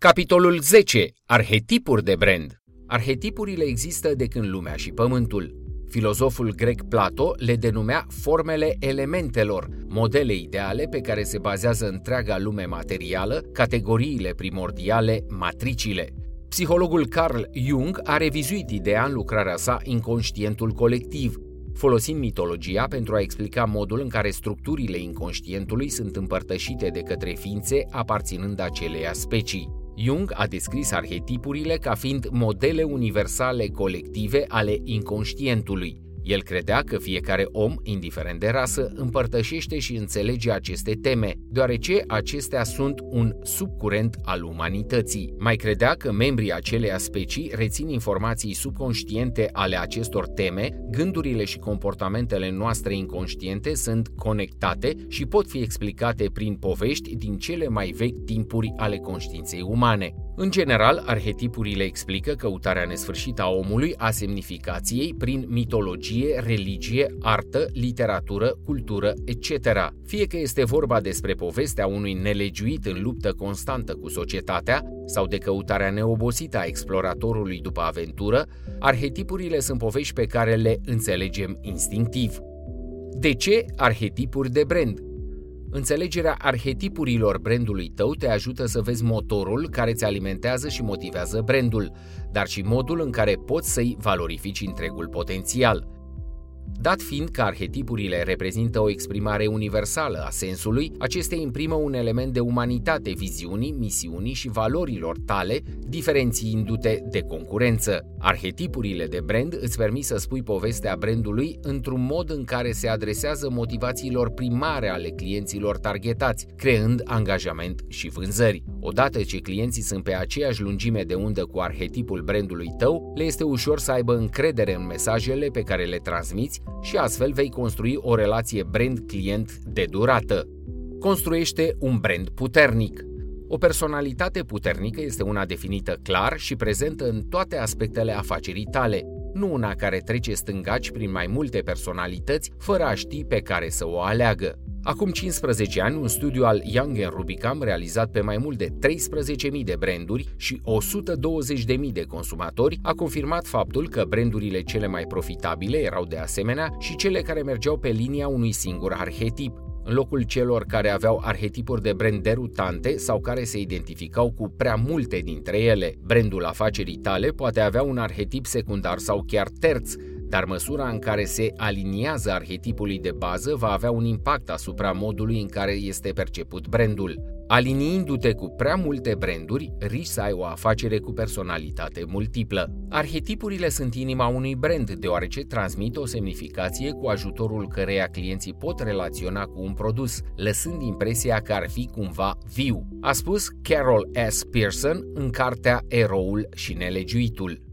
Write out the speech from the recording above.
Capitolul 10. Arhetipuri de brand. Arhetipurile există de când lumea și pământul. Filozoful grec Plato le denumea formele elementelor, modele ideale pe care se bazează întreaga lume materială, categoriile primordiale, matricile. Psihologul Carl Jung a revizuit ideea în lucrarea sa Inconștientul colectiv, folosind mitologia pentru a explica modul în care structurile inconștientului sunt împărtășite de către ființe aparținând aceleia specii. Jung a descris arhetipurile ca fiind modele universale colective ale inconștientului. El credea că fiecare om, indiferent de rasă, împărtășește și înțelege aceste teme, deoarece acestea sunt un subcurent al umanității. Mai credea că membrii aceleia specii rețin informații subconștiente ale acestor teme, gândurile și comportamentele noastre inconștiente sunt conectate și pot fi explicate prin povești din cele mai vechi timpuri ale conștiinței umane. În general, arhetipurile explică căutarea nesfârșită a omului a semnificației prin mitologie, religie, artă, literatură, cultură, etc. Fie că este vorba despre povestea unui nelegiuit în luptă constantă cu societatea sau de căutarea neobosită a exploratorului după aventură, arhetipurile sunt povești pe care le înțelegem instinctiv. De ce arhetipuri de brand? Înțelegerea arhetipurilor brandului tău te ajută să vezi motorul care îți alimentează și motivează brandul, dar și modul în care poți să-i valorifici întregul potențial. Dat fiind că arhetipurile reprezintă o exprimare universală a sensului, acestea imprimă un element de umanitate viziunii, misiunii și valorilor tale, diferențiindu-te de concurență. Arhetipurile de brand îți permit să spui povestea brandului într-un mod în care se adresează motivațiilor primare ale clienților targetați, creând angajament și vânzări. Odată ce clienții sunt pe aceeași lungime de undă cu arhetipul brandului tău, le este ușor să aibă încredere în mesajele pe care le transmiți și astfel vei construi o relație brand-client de durată. Construiește un brand puternic. O personalitate puternică este una definită clar și prezentă în toate aspectele afacerii tale, nu una care trece stângaci prin mai multe personalități fără a ști pe care să o aleagă. Acum 15 ani, un studiu al Young Rubicam realizat pe mai mult de 13.000 de branduri și 120.000 de consumatori a confirmat faptul că brandurile cele mai profitabile erau de asemenea și cele care mergeau pe linia unui singur arhetip, în locul celor care aveau arhetipuri de brand derutante sau care se identificau cu prea multe dintre ele. Brandul afacerii tale poate avea un arhetip secundar sau chiar terț, dar măsura în care se aliniază arhetipului de bază va avea un impact asupra modului în care este perceput brandul. Aliniindu-te cu prea multe branduri, riști să ai o afacere cu personalitate multiplă. Arhetipurile sunt inima unui brand, deoarece transmit o semnificație cu ajutorul căreia clienții pot relaționa cu un produs, lăsând impresia că ar fi cumva viu, a spus Carol S. Pearson în cartea Eroul și nelegiuitul.